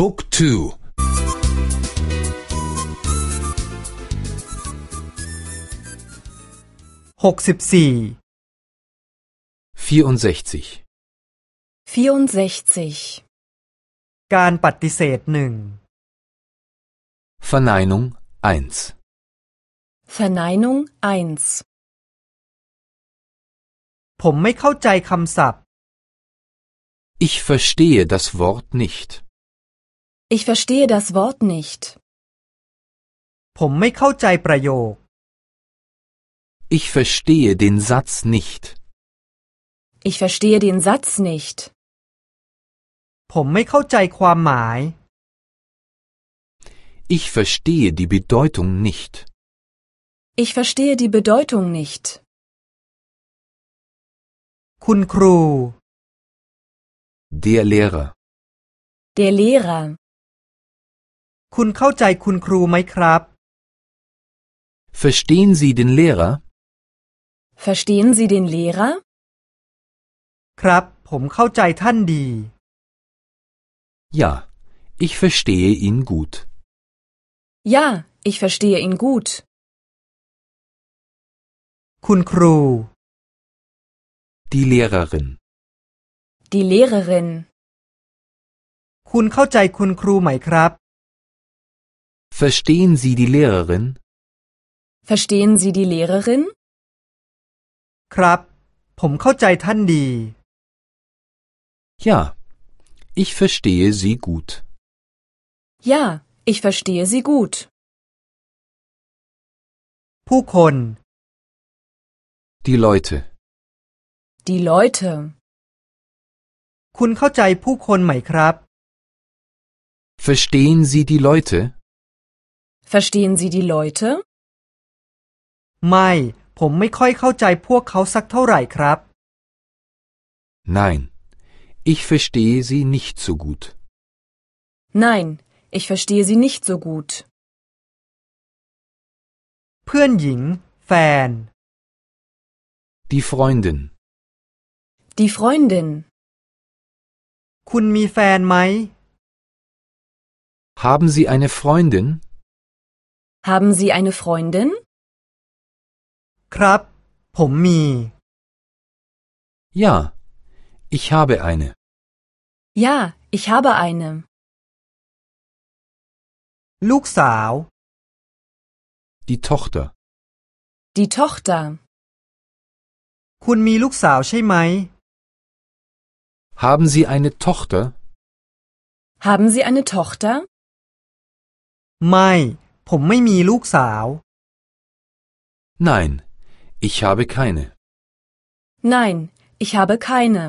Book 2 หกสิบสี่ 64 64. การปฏิเสธหนึ่ง Verneinung 1 Verneinung 1. ผมไม่เข้าใจคำศัพท์ Ich verstehe das Wort nicht. Ich verstehe das Wort nicht. ผมไม่เข้าใจประโยค Ich verstehe den Satz nicht. Ich verstehe den Satz nicht. ผมไม่เข้าใจความหมาย Ich verstehe die Bedeutung nicht. Ich verstehe die Bedeutung nicht. คุณครู Der Lehrer. Der Lehrer. คุณเข้าใจคุณครูไหมครับ Verstehen Sie den Lehrer? Verstehen Sie den Lehrer? ครับ ผมเข้าใจท่านดี Ja, ich verstehe ihn gut. Ja, ich verstehe ihn gut. คุณครู Die Lehrerin. Die Lehrerin. คุณเข้าใจคุณครูไหมครับ Verstehen Sie die Lehrerin? Verstehen Sie die Lehrerin? ครับ ผมเข้าใจท่านดี Ja, ich verstehe sie gut. Ja, ich verstehe sie gut. ผู้คน Die Leute. Die Leute. คุณเข้าใจผู้คนไหมครับ Verstehen Sie die Leute? Verstehen Sie die Leute? ไม่ ผมไม่ค่อยเข้าใจพวกเขาสักเท่าไหร่ครับ Nein, ich verstehe sie nicht so gut. Nein, ich verstehe sie nicht so gut. เพื่อนหญิง แฟน Die Freundin. Die Freundin. คุณมีแฟนไหม Haben Sie eine Freundin? Haben Sie eine Freundin? ครับ ผมมี Ja, ich habe eine. Ja, ich habe eine. ลูกสาว Die Tochter. Die Tochter. คุณมีลูกสาวใช่ไหม Haben Sie eine Tochter? Haben Sie eine Tochter? ไม่ ผมไม่มีลูกสาว Nein, ich habe keine. Nein, ich habe keine.